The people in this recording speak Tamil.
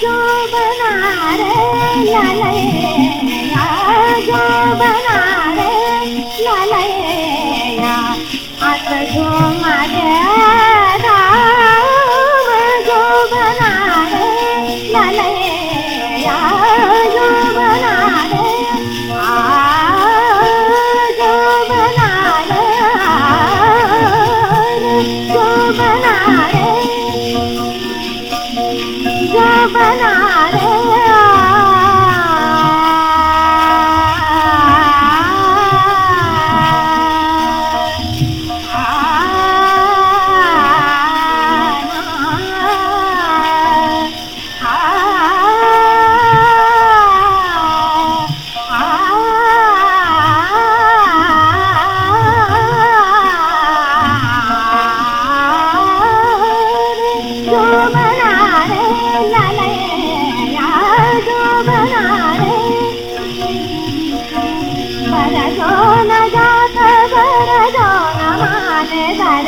जो बना रे ஜபனாரே